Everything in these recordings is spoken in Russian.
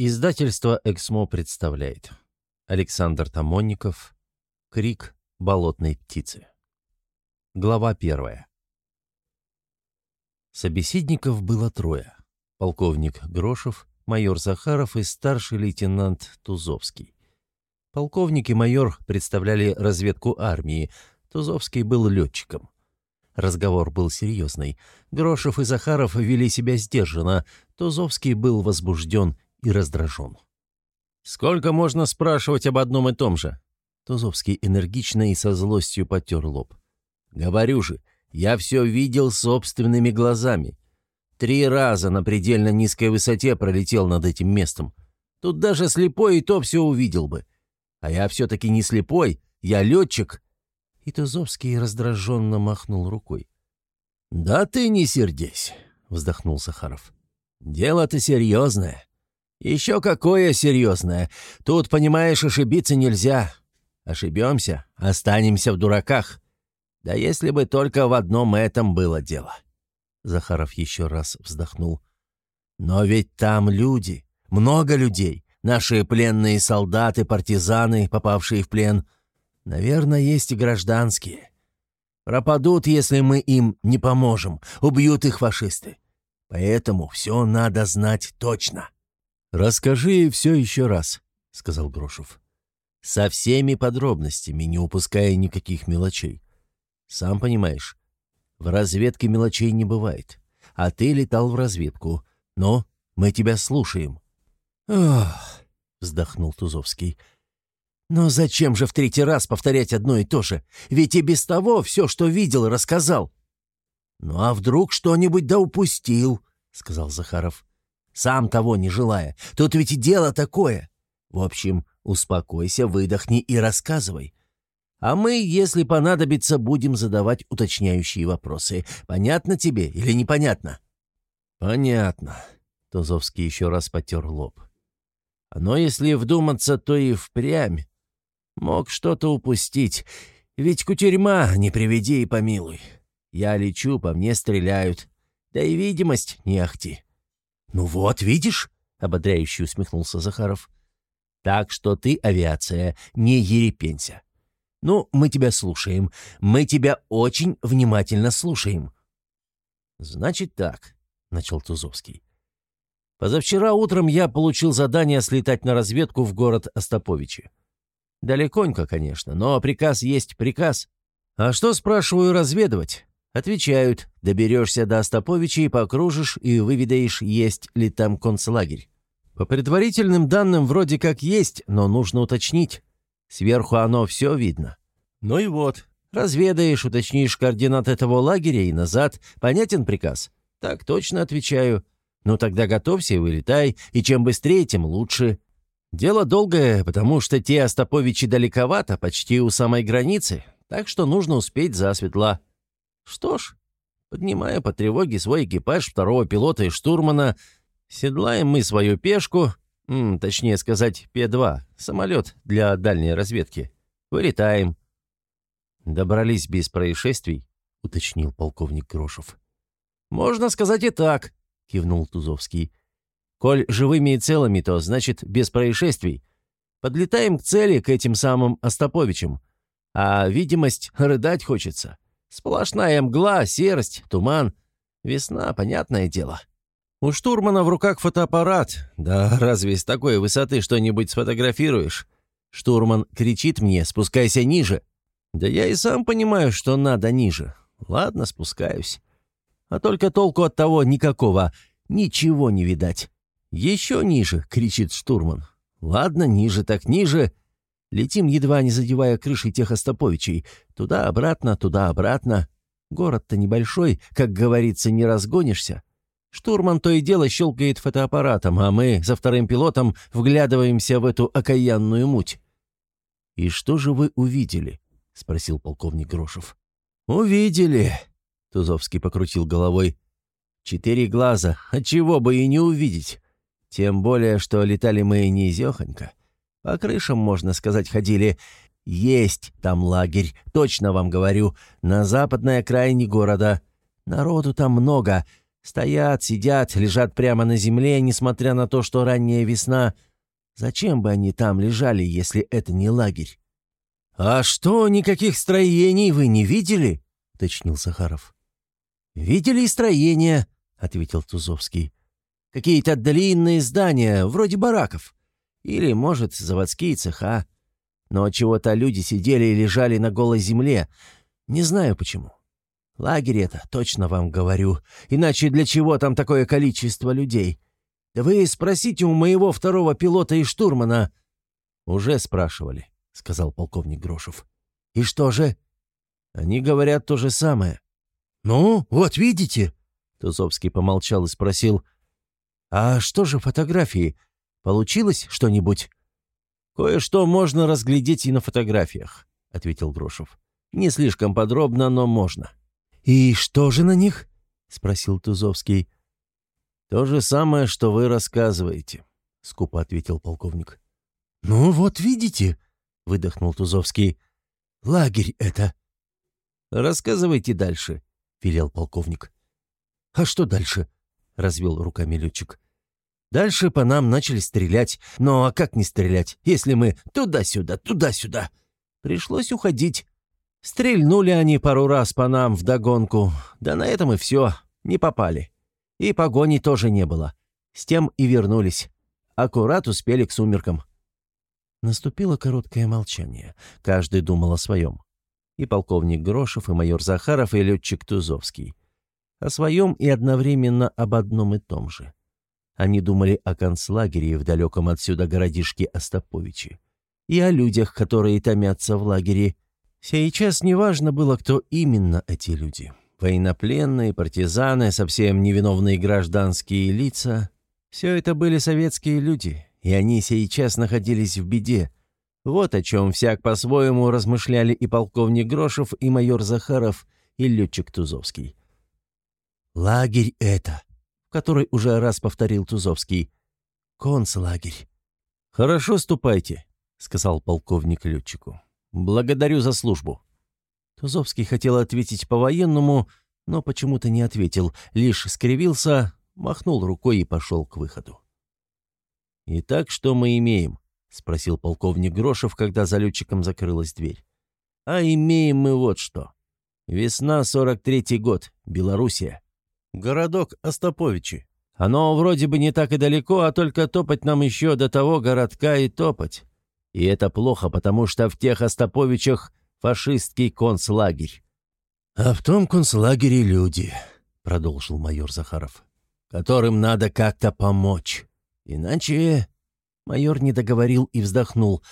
Издательство «Эксмо» представляет Александр Тамонников «Крик болотной птицы». Глава первая. Собеседников было трое. Полковник Грошев, майор Захаров и старший лейтенант Тузовский. Полковник и майор представляли разведку армии, Тузовский был летчиком. Разговор был серьезный. Грошев и Захаров вели себя сдержанно, Тузовский был возбужден и раздражен. «Сколько можно спрашивать об одном и том же?» Тузовский энергично и со злостью потер лоб. «Говорю же, я все видел собственными глазами. Три раза на предельно низкой высоте пролетел над этим местом. Тут даже слепой и то все увидел бы. А я все-таки не слепой, я летчик». И Тузовский раздраженно махнул рукой. «Да ты не сердись», — вздохнул Сахаров. «Дело-то серьезное. «Еще какое серьезное. Тут, понимаешь, ошибиться нельзя. Ошибемся, останемся в дураках. Да если бы только в одном этом было дело». Захаров еще раз вздохнул. «Но ведь там люди, много людей, наши пленные солдаты, партизаны, попавшие в плен. Наверное, есть и гражданские. Пропадут, если мы им не поможем, убьют их фашисты. Поэтому все надо знать точно». «Расскажи все еще раз», — сказал Грошев. «Со всеми подробностями, не упуская никаких мелочей. Сам понимаешь, в разведке мелочей не бывает. А ты летал в разведку. Но мы тебя слушаем». «Ох», — вздохнул Тузовский. «Но зачем же в третий раз повторять одно и то же? Ведь и без того все, что видел, рассказал». «Ну а вдруг что-нибудь да упустил?» — сказал Захаров сам того не желая. Тут ведь и дело такое. В общем, успокойся, выдохни и рассказывай. А мы, если понадобится, будем задавать уточняющие вопросы. Понятно тебе или непонятно?» «Понятно», — Тузовский еще раз потер лоб. «Но если вдуматься, то и впрямь. Мог что-то упустить. Ведь кутерьма, не приведи и помилуй. Я лечу, по мне стреляют. Да и видимость не ахти. «Ну вот, видишь?» — ободряюще усмехнулся Захаров. «Так что ты, авиация, не ерепенься. Ну, мы тебя слушаем. Мы тебя очень внимательно слушаем». «Значит так», — начал Тузовский. «Позавчера утром я получил задание слетать на разведку в город Остаповичи. Далеконько, конечно, но приказ есть приказ. А что, спрашиваю, разведывать? Отвечают, доберешься до Остаповича покружишь, и выведаешь, есть ли там концлагерь. По предварительным данным вроде как есть, но нужно уточнить. Сверху оно все видно. Ну и вот, разведаешь, уточнишь координат этого лагеря и назад. Понятен приказ? Так точно отвечаю. Ну тогда готовься и вылетай, и чем быстрее, тем лучше. Дело долгое, потому что те Остаповичи далековато, почти у самой границы, так что нужно успеть засветла. Что ж, поднимая по тревоге свой экипаж второго пилота и штурмана, седлаем мы свою пешку, м, точнее сказать, П-2, самолет для дальней разведки. Вылетаем. Добрались без происшествий, уточнил полковник Грошев. Можно сказать и так, кивнул Тузовский. Коль живыми и целыми, то значит без происшествий. Подлетаем к цели, к этим самым Остаповичам. А видимость рыдать хочется. Сплошная мгла, серость, туман. Весна, понятное дело. У штурмана в руках фотоаппарат. Да разве с такой высоты что-нибудь сфотографируешь? Штурман кричит мне «спускайся ниже». Да я и сам понимаю, что надо ниже. Ладно, спускаюсь. А только толку от того никакого. Ничего не видать. «Еще ниже!» — кричит штурман. «Ладно, ниже так ниже. Летим, едва не задевая крышей тех Остаповичей. Туда-обратно, туда-обратно. Город-то небольшой, как говорится, не разгонишься. Штурман то и дело щелкает фотоаппаратом, а мы за вторым пилотом вглядываемся в эту окаянную муть. «И что же вы увидели?» — спросил полковник Грошев. «Увидели», — Тузовский покрутил головой. «Четыре глаза, отчего бы и не увидеть. Тем более, что летали мы не изехонько. По крышам, можно сказать, ходили. Есть там лагерь, точно вам говорю, на западной окраине города. Народу там много. Стоят, сидят, лежат прямо на земле, несмотря на то, что ранняя весна. Зачем бы они там лежали, если это не лагерь? «А что, никаких строений вы не видели?» — уточнил Сахаров. «Видели и строения», — ответил Тузовский. «Какие-то длинные здания, вроде бараков. Или, может, заводские цеха. Но чего-то люди сидели и лежали на голой земле. Не знаю почему. Лагерь это, точно вам говорю. Иначе для чего там такое количество людей? Да вы спросите у моего второго пилота и штурмана». «Уже спрашивали», — сказал полковник Грошев. «И что же?» «Они говорят то же самое». «Ну, вот видите?» Тузовский помолчал и спросил. «А что же фотографии? Получилось что-нибудь?» «Кое-что можно разглядеть и на фотографиях», — ответил Грошев. «Не слишком подробно, но можно». «И что же на них?» — спросил Тузовский. «То же самое, что вы рассказываете», — скупо ответил полковник. «Ну вот видите», — выдохнул Тузовский. «Лагерь это». «Рассказывайте дальше», — велел полковник. «А что дальше?» — развел руками летчик. «Дальше по нам начали стрелять. Ну а как не стрелять, если мы туда-сюда, туда-сюда? Пришлось уходить. Стрельнули они пару раз по нам вдогонку, да на этом и все, не попали. И погони тоже не было. С тем и вернулись. Аккурат успели к сумеркам. Наступило короткое молчание. Каждый думал о своем. И полковник Грошев, и майор Захаров, и летчик Тузовский. О своем и одновременно об одном и том же. Они думали о концлагере в далеком отсюда городишке Остаповичи. И о людях, которые томятся в лагере, Сейчас неважно было, кто именно эти люди. Военнопленные, партизаны, совсем невиновные гражданские лица. Все это были советские люди, и они сейчас находились в беде. Вот о чем всяк по-своему размышляли и полковник Грошев, и майор Захаров, и летчик Тузовский. «Лагерь это», — который уже раз повторил Тузовский. «Концлагерь». «Хорошо, ступайте», — сказал полковник летчику. «Благодарю за службу». Тузовский хотел ответить по-военному, но почему-то не ответил, лишь скривился, махнул рукой и пошел к выходу. «Итак, что мы имеем?» — спросил полковник Грошев, когда за летчиком закрылась дверь. «А имеем мы вот что. Весна, 43-й год, Белоруссия. Городок Остаповичи. Оно вроде бы не так и далеко, а только топать нам еще до того городка и топать. И это плохо, потому что в тех Остаповичах фашистский концлагерь. «А в том концлагере люди», — продолжил майор Захаров, — «которым надо как-то помочь. Иначе...» Майор не договорил и вздохнул.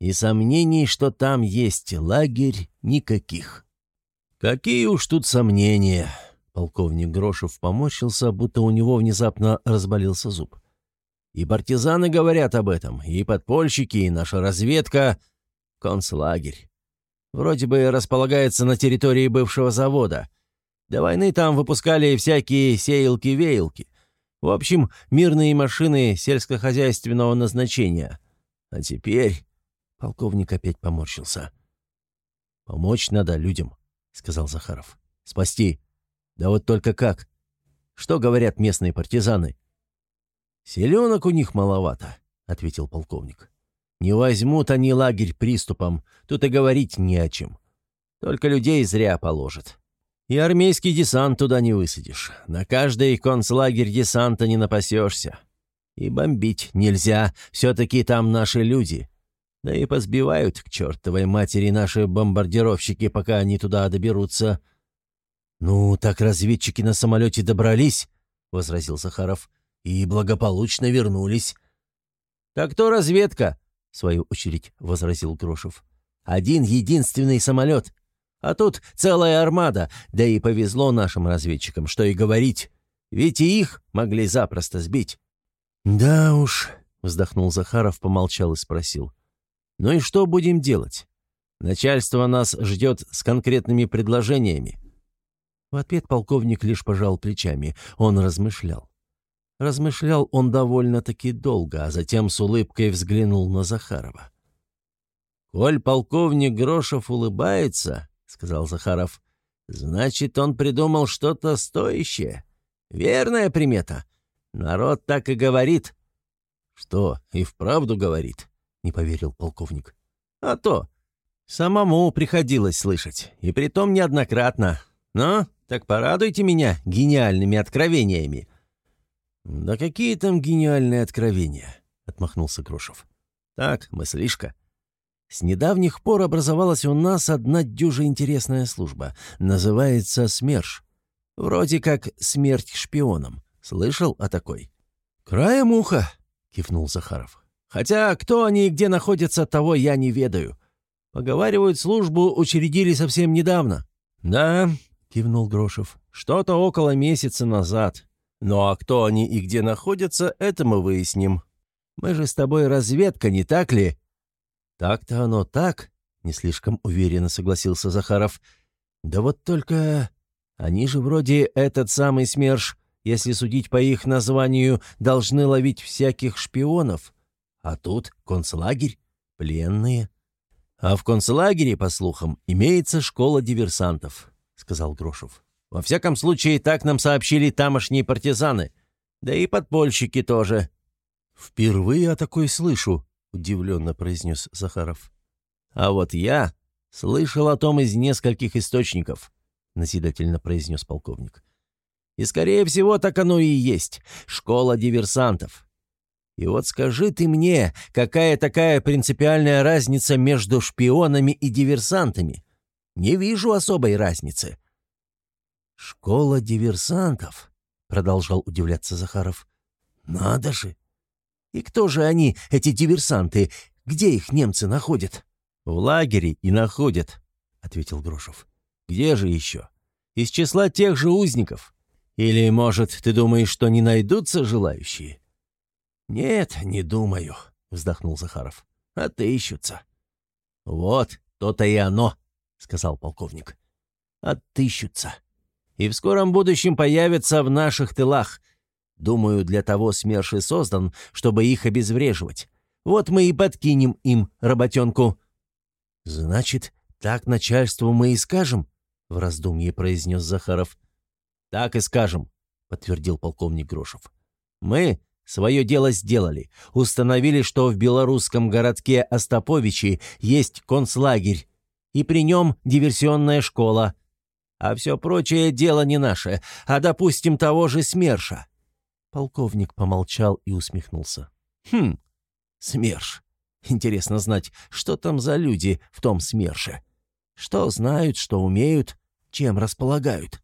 «И сомнений, что там есть лагерь, никаких». «Какие уж тут сомнения!» Полковник Грошев поморщился, будто у него внезапно разболелся зуб. И партизаны говорят об этом, и подпольщики, и наша разведка. Концлагерь. Вроде бы располагается на территории бывшего завода. До войны там выпускали всякие сеялки-веялки. В общем, мирные машины сельскохозяйственного назначения. А теперь... Полковник опять поморщился. «Помочь надо людям», — сказал Захаров. «Спасти. Да вот только как? Что говорят местные партизаны?» «Селенок у них маловато», — ответил полковник. «Не возьмут они лагерь приступом, тут и говорить не о чем. Только людей зря положат. И армейский десант туда не высадишь. На каждый концлагерь десанта не напасешься. И бомбить нельзя, все-таки там наши люди. Да и позбивают к чертовой матери наши бомбардировщики, пока они туда доберутся». «Ну, так разведчики на самолете добрались», — возразил Сахаров и благополучно вернулись». «Так то разведка», — в свою очередь возразил Грошев. «Один единственный самолет. А тут целая армада, да и повезло нашим разведчикам, что и говорить. Ведь и их могли запросто сбить». «Да уж», — вздохнул Захаров, помолчал и спросил. «Ну и что будем делать? Начальство нас ждет с конкретными предложениями». В ответ полковник лишь пожал плечами. Он размышлял. Размышлял он довольно-таки долго, а затем с улыбкой взглянул на Захарова. «Коль полковник Грошев улыбается, — сказал Захаров, — значит, он придумал что-то стоящее. Верная примета. Народ так и говорит». «Что, и вправду говорит?» — не поверил полковник. «А то. Самому приходилось слышать, и притом неоднократно. Ну, так порадуйте меня гениальными откровениями». «Да какие там гениальные откровения?» — отмахнулся Грошев. «Так, мыслишка. С недавних пор образовалась у нас одна дюжа интересная служба. Называется СМЕРШ. Вроде как смерть шпионам. Слышал о такой?» «Краем уха», — кивнул Захаров. «Хотя кто они и где находятся, того я не ведаю. Поговаривают, службу учредили совсем недавно». «Да», — кивнул Грошев, — «что-то около месяца назад. Ну а кто они и где находятся, это мы выясним. Мы же с тобой разведка, не так ли?» «Так-то оно так», — не слишком уверенно согласился Захаров. «Да вот только они же вроде этот самый СМЕРШ, если судить по их названию, должны ловить всяких шпионов. А тут концлагерь, пленные». «А в концлагере, по слухам, имеется школа диверсантов», — сказал Грошев. «Во всяком случае, так нам сообщили тамошние партизаны. Да и подпольщики тоже». «Впервые о такой слышу», — удивленно произнес Захаров. «А вот я слышал о том из нескольких источников», — назидательно произнес полковник. «И, скорее всего, так оно и есть. Школа диверсантов. И вот скажи ты мне, какая такая принципиальная разница между шпионами и диверсантами? Не вижу особой разницы». «Школа диверсантов», — продолжал удивляться Захаров. «Надо же! И кто же они, эти диверсанты? Где их немцы находят?» «В лагере и находят», — ответил Грошев. «Где же еще? Из числа тех же узников. Или, может, ты думаешь, что не найдутся желающие?» «Нет, не думаю», — вздохнул Захаров. «Отыщутся». «Вот, то-то и оно», — сказал полковник. «Отыщутся. И в скором будущем появятся в наших тылах. Думаю, для того СМЕРШ и создан, чтобы их обезвреживать. Вот мы и подкинем им работенку». «Значит, так начальству мы и скажем?» — в раздумье произнес Захаров. «Так и скажем», — подтвердил полковник Грошев. «Мы Свое дело сделали. Установили, что в белорусском городке Остаповичи есть концлагерь, и при нем диверсионная школа. А все прочее дело не наше, а, допустим, того же СМЕРШа». Полковник помолчал и усмехнулся. «Хм, СМЕРШ. Интересно знать, что там за люди в том СМЕРШе. Что знают, что умеют, чем располагают».